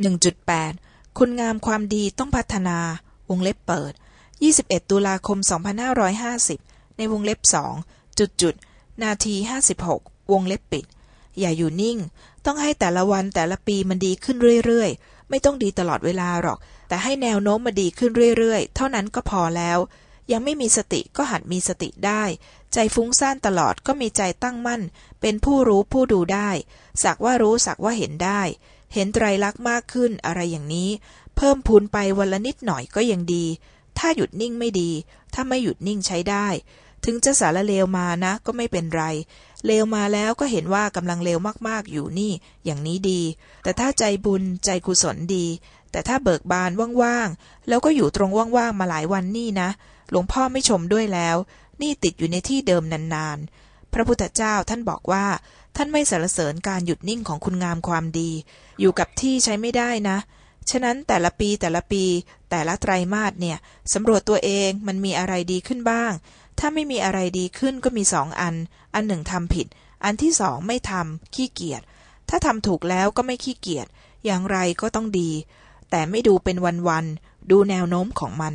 1.8 คุณงามความดีต้องพัฒนาวงเล็บเปิด 21 ตุลาคม 2550 ในวงเล็บสองจุดจุดนาที 56 วงเล็บปิด อย่าอยู่นิ่ง ต้องให้แต่ละวันแต่ละปีมันดีขึ้นเรื่อยๆ ไม่ต้องดีตลอดเวลาหรอก แต่ให้แนวโน้มมาดีขึ้นเรื่อยๆ เท่านั้นก็พอแล้ว ยังไม่มีสติก็หัดมีสติได้ ใจฟุ้งซ่านตลอดก็มีใจตั้งมั่น เป็นผู้รู้ผู้ดูได้ สักว่ารู้สักว่าเห็นได้ เห็นไตรลักษณ์มากขึ้นอะไรอย่างนี้ เพิ่มพูนไปวันละนิดหน่อยก็ยังดี ถ้าหยุดนิ่งไม่ดี ถ้าไม่หยุดนิ่งใช้ได้ ถึงจะสารเลวมานะ ก็ไม่เป็นไร เลวมาแล้วก็เห็นว่ากำลังเลวมากๆอยู่นี่ อย่างนี้ดี แต่ถ้าใจบุญใจกุศลดี แต่ถ้าเบิกบานว่างๆ แล้วก็อยู่ตรงว่างๆมาหลายวันนี่นะ หลวงพ่อไม่ชมด้วยแล้ว นี่ติดอยู่ในที่เดิมนานๆ พระพุทธเจ้าท่านบอกว่า ท่านไม่สรรเสริญการหยุดนิ่งของคุณงามความดี อยู่กับที่ใช้ไม่ได้นะ ฉะนั้นแต่ละปีแต่ละปี แต่ละไตรมาสเนี่ยสำรวจตัวเองมันมีอะไรดีขึ้นบ้าง ถ้าไม่มีอะไรดีขึ้นก็มีสองอัน อันหนึ่งทำผิด อันที่สองไม่ทำขี้เกียจถ้าทำถูกแล้วก็ไม่ขี้เกียจอย่างไรก็ต้องดี แต่ไม่ดูเป็นวันๆดูแนวโน้มของมัน